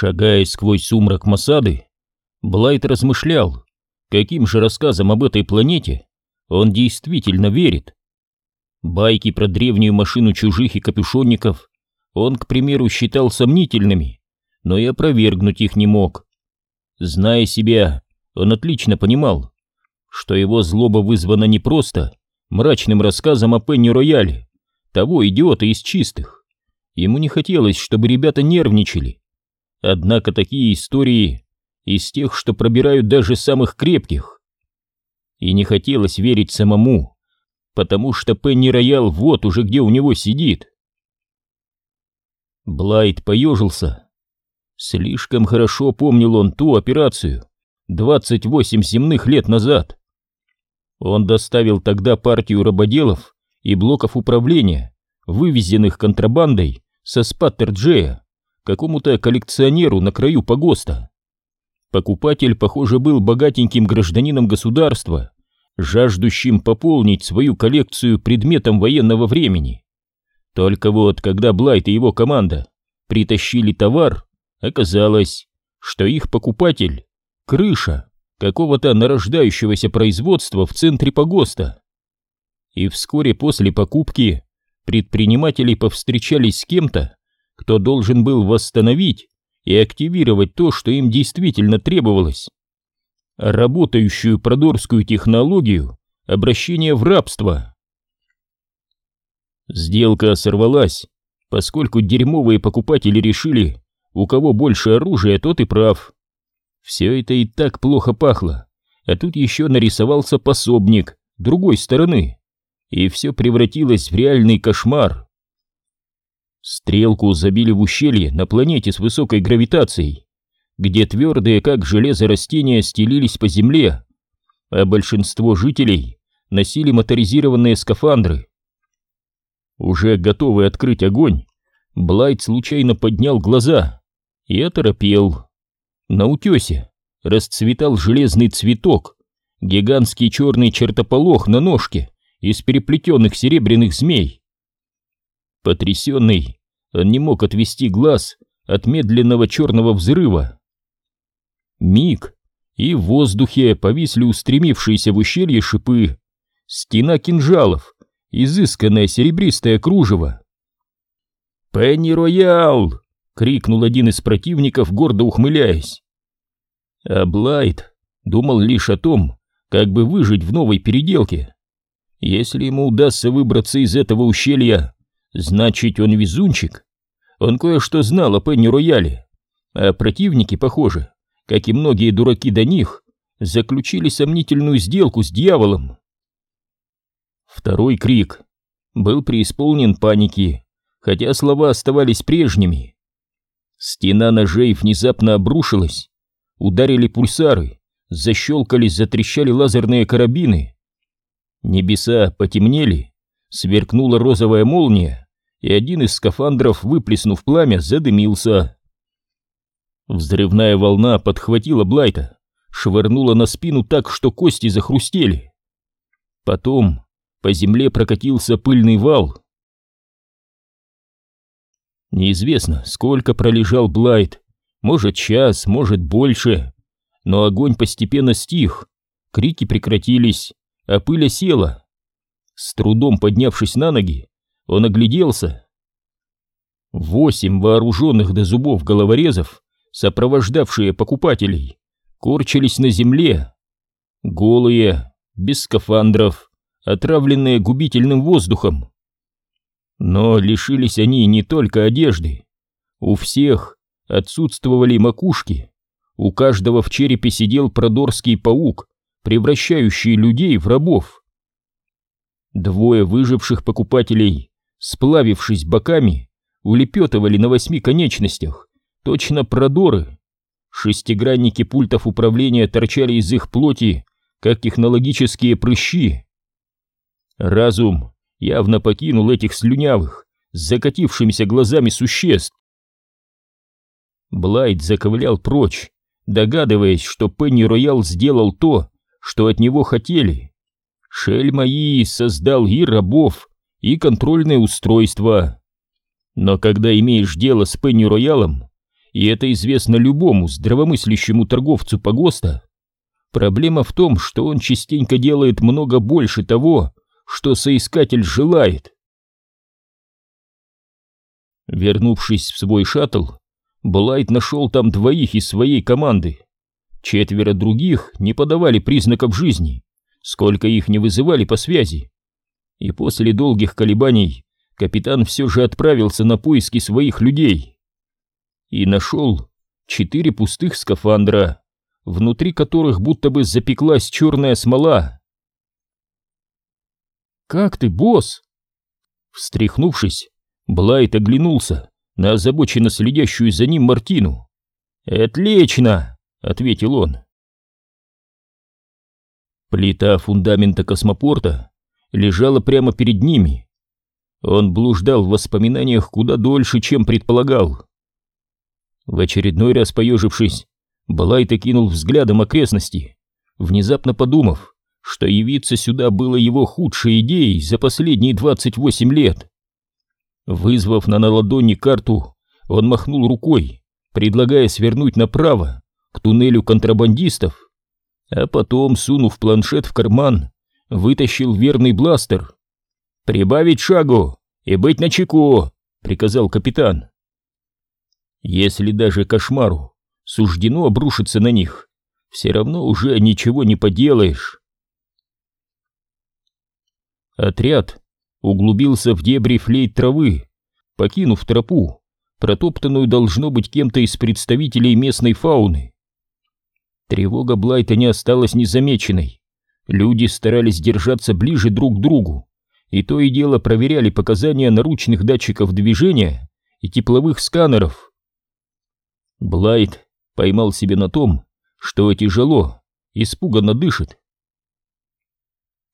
Шагая сквозь сумрак Масады, Блайт размышлял, каким же рассказом об этой планете он действительно верит. Байки про древнюю машину чужих и капюшонников он, к примеру, считал сомнительными, но и опровергнуть их не мог. Зная себя, он отлично понимал, что его злоба вызвана не просто мрачным рассказом о Пенни Рояле, того идиота из чистых. Ему не хотелось, чтобы ребята нервничали. Однако такие истории из тех, что пробирают даже самых крепких. И не хотелось верить самому, потому что Пенни Роял вот уже где у него сидит. Блайт поежился. Слишком хорошо помнил он ту операцию 28 земных лет назад. Он доставил тогда партию рабоделов и блоков управления, вывезенных контрабандой со Спаттер-Джея, какому-то коллекционеру на краю погоста. Покупатель, похоже, был богатеньким гражданином государства, жаждущим пополнить свою коллекцию предметом военного времени. Только вот, когда Блайт и его команда притащили товар, оказалось, что их покупатель — крыша какого-то нарождающегося производства в центре погоста. И вскоре после покупки предприниматели повстречались с кем-то, кто должен был восстановить и активировать то, что им действительно требовалось. Работающую продорскую технологию обращения в рабство. Сделка сорвалась, поскольку дерьмовые покупатели решили, у кого больше оружия, тот и прав. Все это и так плохо пахло, а тут еще нарисовался пособник другой стороны, и все превратилось в реальный кошмар. Стрелку забили в ущелье на планете с высокой гравитацией, где твердые, как железо, растения стелились по земле, а большинство жителей носили моторизированные скафандры. Уже готовый открыть огонь, Блайт случайно поднял глаза и оторопел. На утесе расцветал железный цветок, гигантский черный чертополох на ножке из переплетенных серебряных змей. Потрясенный, он не мог отвести глаз от медленного черного взрыва. Миг, и в воздухе повисли устремившиеся в ущелье шипы, стена кинжалов, изысканное серебристое кружево. «Пенни Роял!» — крикнул один из противников, гордо ухмыляясь. А Блайт думал лишь о том, как бы выжить в новой переделке. Если ему удастся выбраться из этого ущелья, значит, он везунчик. Он кое-что знал о Пенни Рояле, а противники, похоже, как и многие дураки до них, заключили сомнительную сделку с дьяволом. Второй крик был преисполнен паники, хотя слова оставались прежними. Стена ножей внезапно обрушилась, ударили пульсары, защелкались, затрещали лазерные карабины. Небеса потемнели, сверкнула розовая молния, и один из скафандров, выплеснув пламя, задымился. Взрывная волна подхватила Блайта, швырнула на спину так, что кости захрустели. Потом по земле прокатился пыльный вал. Неизвестно, сколько пролежал Блайт, может час, может больше, но огонь постепенно стих, крики прекратились, а пыль осела. С трудом поднявшись на ноги, он огляделся. Восемь вооруженных до зубов головорезов, сопровождавшие покупателей, корчились на земле, голые, без скафандров, отравленные губительным воздухом. Но лишились они не только одежды. У всех отсутствовали макушки, у каждого в черепе сидел продорский паук, превращающий людей в рабов. Двое выживших покупателей, сплавившись боками, улепетывали на восьми конечностях, точно продоры. Шестигранники пультов управления торчали из их плоти, как технологические прыщи. Разум явно покинул этих слюнявых, с закатившимися глазами существ. Блайт заковылял прочь, догадываясь, что Пенни Роял сделал то, что от него хотели. Шель мои создал и рабов, и контрольное устройство. Но когда имеешь дело с Пенни Роялом, и это известно любому здравомыслящему торговцу погоста, проблема в том, что он частенько делает много больше того, что соискатель желает. Вернувшись в свой шаттл, Блайт нашел там двоих из своей команды. Четверо других не подавали признаков жизни, сколько их не вызывали по связи. И после долгих колебаний капитан все же отправился на поиски своих людей. И нашел четыре пустых скафандра, внутри которых будто бы запеклась черная смола. «Как ты, босс?» Встряхнувшись, Блайт оглянулся на озабоченно следящую за ним Мартину. «Отлично!» — ответил он. Плита фундамента космопорта лежала прямо перед ними. Он блуждал в воспоминаниях куда дольше, чем предполагал. В очередной раз поежившись, Блайт окинул взглядом окрестности, внезапно подумав, что явиться сюда было его худшей идеей за последние 28 лет. Вызвав на наладони карту, он махнул рукой, предлагая свернуть направо, к туннелю контрабандистов, а потом, сунув планшет в карман, вытащил верный бластер. «Прибавить шагу и быть начеку!» — приказал капитан. Если даже кошмару суждено обрушиться на них, все равно уже ничего не поделаешь. Отряд углубился в дебри флейт травы, покинув тропу, протоптанную должно быть кем-то из представителей местной фауны. Тревога Блайта не осталась незамеченной. Люди старались держаться ближе друг к другу, и то и дело проверяли показания наручных датчиков движения и тепловых сканеров. Блайт поймал себе на том, что тяжело, испуганно дышит.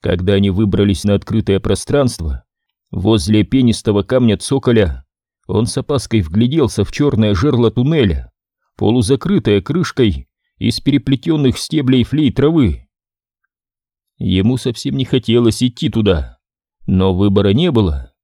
Когда они выбрались на открытое пространство, возле пенистого камня цоколя, он с опаской вгляделся в черное жерло туннеля, полузакрытое крышкой из переплетенных стеблей флей травы. Ему совсем не хотелось идти туда, но выбора не было.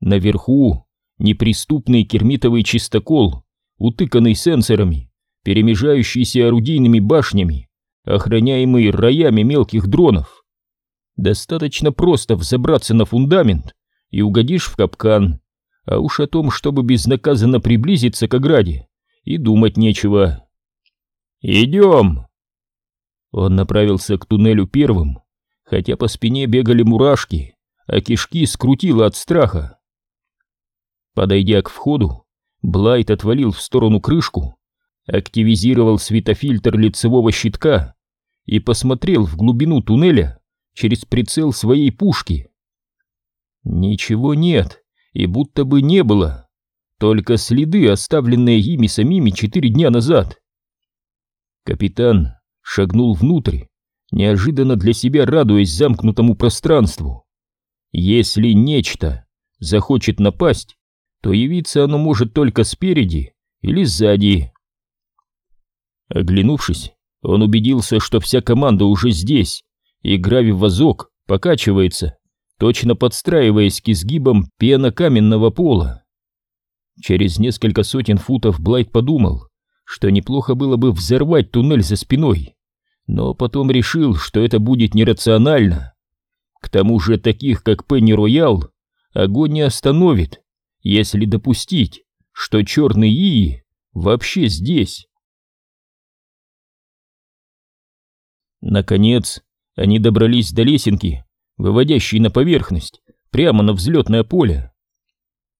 Наверху неприступный кермитовый чистокол, утыканный сенсорами, перемежающийся орудийными башнями, охраняемый роями мелких дронов. Достаточно просто взобраться на фундамент и угодишь в капкан, а уж о том, чтобы безнаказанно приблизиться к ограде, и думать нечего. «Идем!» Он направился к туннелю первым, хотя по спине бегали мурашки, а кишки скрутило от страха. Подойдя к входу, Блайт отвалил в сторону крышку, активизировал светофильтр лицевого щитка и посмотрел в глубину туннеля через прицел своей пушки. Ничего нет, и будто бы не было, только следы, оставленные ими самими четыре дня назад. Капитан шагнул внутрь, неожиданно для себя радуясь замкнутому пространству. Если нечто захочет напасть, то явиться оно может только спереди или сзади. Оглянувшись, он убедился, что вся команда уже здесь, и гравий-вазок покачивается, точно подстраиваясь к изгибам пена каменного пола. Через несколько сотен футов Блайт подумал, что неплохо было бы взорвать туннель за спиной, но потом решил, что это будет нерационально. К тому же таких, как Пенни Роял, огонь не остановит, если допустить, что черный Ии вообще здесь. Наконец, они добрались до лесенки, выводящей на поверхность, прямо на взлетное поле.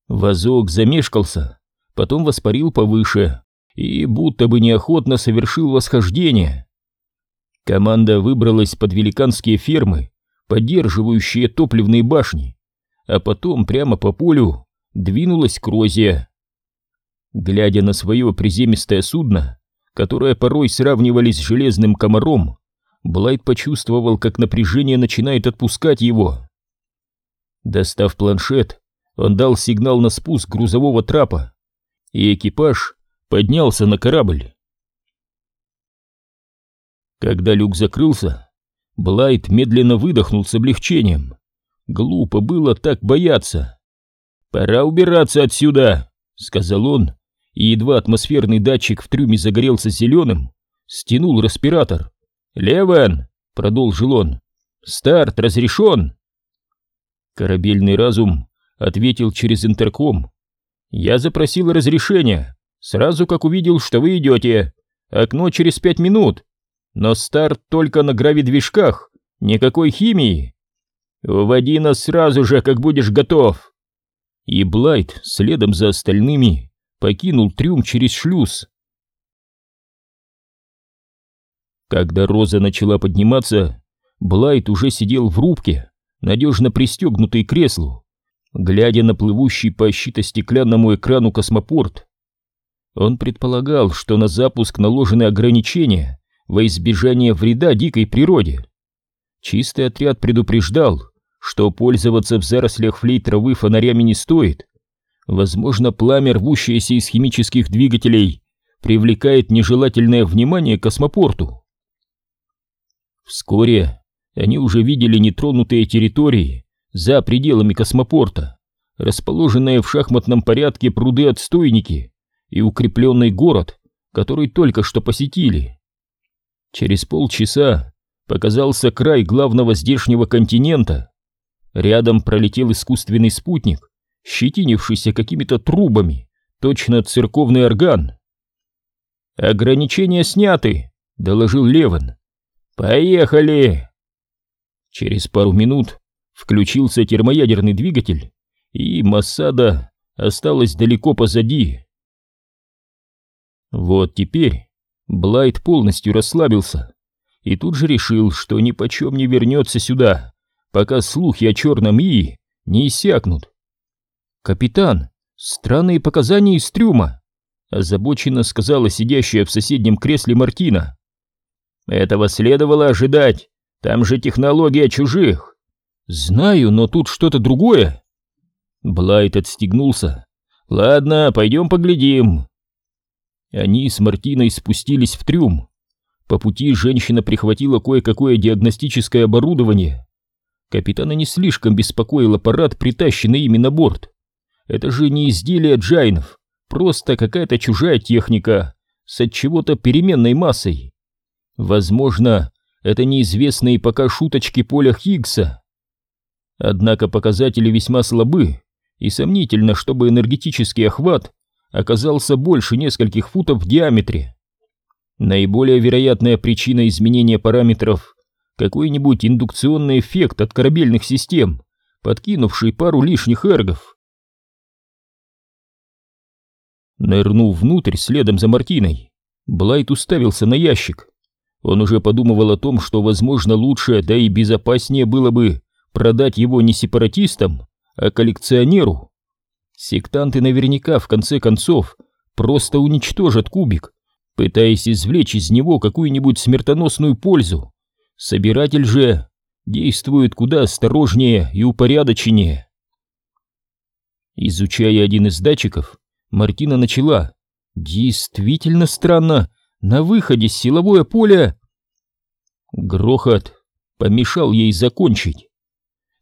Вазок замешкался, потом воспарил повыше и будто бы неохотно совершил восхождение. Команда выбралась под великанские фермы, поддерживающие топливные башни, а потом прямо по полю двинулась к Розе. Глядя на свое приземистое судно, которое порой сравнивали с железным комаром, Блайт почувствовал, как напряжение начинает отпускать его. Достав планшет, он дал сигнал на спуск грузового трапа, и экипаж поднялся на корабль. Когда люк закрылся, Блайт медленно выдохнул с облегчением. Глупо было так бояться. «Пора убираться отсюда», — сказал он, и едва атмосферный датчик в трюме загорелся зеленым, стянул респиратор. «Левен!» — продолжил он. «Старт разрешен!» Корабельный разум ответил через интерком. «Я запросил разрешение, сразу как увидел, что вы идете. Окно через пять минут. Но старт только на гравидвижках, никакой химии. Уводи нас сразу же, как будешь готов!» И Блайт, следом за остальными, покинул трюм через шлюз. Когда Роза начала подниматься, Блайт уже сидел в рубке, надежно пристегнутый к креслу, глядя на плывущий по щито-стеклянному экрану космопорт. Он предполагал, что на запуск наложены ограничения во избежание вреда дикой природе. Чистый отряд предупреждал, что пользоваться в зарослях флей травы фонарями не стоит, Возможно, пламя, рвущееся из химических двигателей, привлекает нежелательное внимание космопорту. Вскоре они уже видели нетронутые территории за пределами космопорта, расположенные в шахматном порядке пруды-отстойники и укрепленный город, который только что посетили. Через полчаса показался край главного здешнего континента. Рядом пролетел искусственный спутник, щетинившийся какими-то трубами, точно церковный орган. «Ограничения сняты», — доложил Леван. «Поехали!» Через пару минут включился термоядерный двигатель, и Массада осталась далеко позади. Вот теперь Блайт полностью расслабился и тут же решил, что ни почем не вернется сюда, пока слухи о черном И не иссякнут. «Капитан, странные показания из трюма», — озабоченно сказала сидящая в соседнем кресле Мартина. «Этого следовало ожидать, там же технология чужих». «Знаю, но тут что-то другое». Блайт отстегнулся. «Ладно, пойдем поглядим». Они с Мартиной спустились в трюм. По пути женщина прихватила кое-какое диагностическое оборудование. Капитана не слишком беспокоил аппарат, притащенный ими на борт. Это же не изделие джайнов, просто какая-то чужая техника с от чего-то переменной массой. Возможно, это неизвестные пока шуточки поля Хиггса. Однако показатели весьма слабы, и сомнительно, чтобы энергетический охват оказался больше нескольких футов в диаметре. Наиболее вероятная причина изменения параметров – какой-нибудь индукционный эффект от корабельных систем, подкинувший пару лишних эргов. Нырнув внутрь следом за Мартиной, Блайт уставился на ящик. Он уже подумывал о том, что, возможно, лучше, да и безопаснее было бы продать его не сепаратистам, а коллекционеру. Сектанты наверняка, в конце концов, просто уничтожат кубик, пытаясь извлечь из него какую-нибудь смертоносную пользу. Собиратель же действует куда осторожнее и упорядоченнее. Изучая один из датчиков, Мартина начала. «Действительно странно. На выходе силовое поле...» Грохот помешал ей закончить.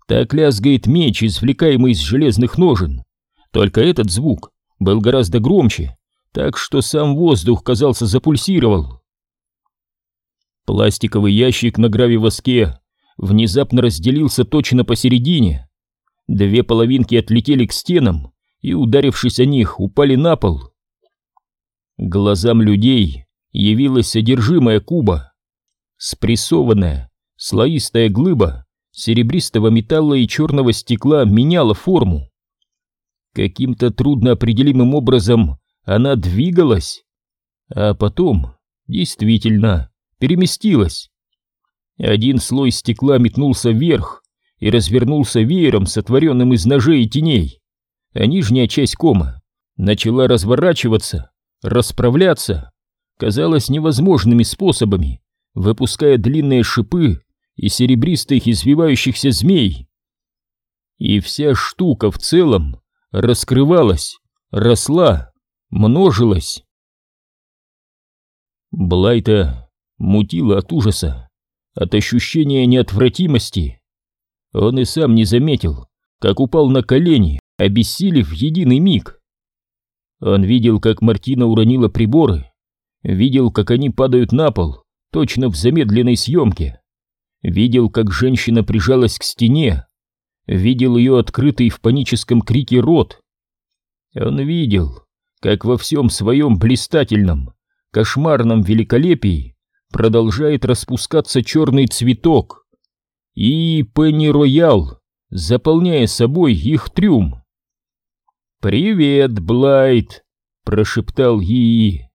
Так лязгает меч, извлекаемый из железных ножен. Только этот звук был гораздо громче, так что сам воздух, казался, запульсировал. Пластиковый ящик на гравивоске внезапно разделился точно посередине. Две половинки отлетели к стенам, и, ударившись о них, упали на пол. Глазам людей явилось содержимое куба. Спрессованная, слоистая глыба серебристого металла и черного стекла меняла форму. Каким-то трудноопределимым образом она двигалась, а потом действительно переместилась. Один слой стекла метнулся вверх и развернулся веером, сотворенным из ножей и теней а нижняя часть кома начала разворачиваться, расправляться, казалось невозможными способами, выпуская длинные шипы и серебристых извивающихся змей. И вся штука в целом раскрывалась, росла, множилась. Блайта мутила от ужаса, от ощущения неотвратимости. Он и сам не заметил, как упал на колени, обессилев единый миг. Он видел, как Мартина уронила приборы, видел, как они падают на пол, точно в замедленной съемке, видел, как женщина прижалась к стене, видел ее открытый в паническом крике рот. Он видел, как во всем своем блистательном, кошмарном великолепии продолжает распускаться черный цветок, и Пенни Роял, заполняя собой их трюм. «Привет, Блайт!» — прошептал Yi.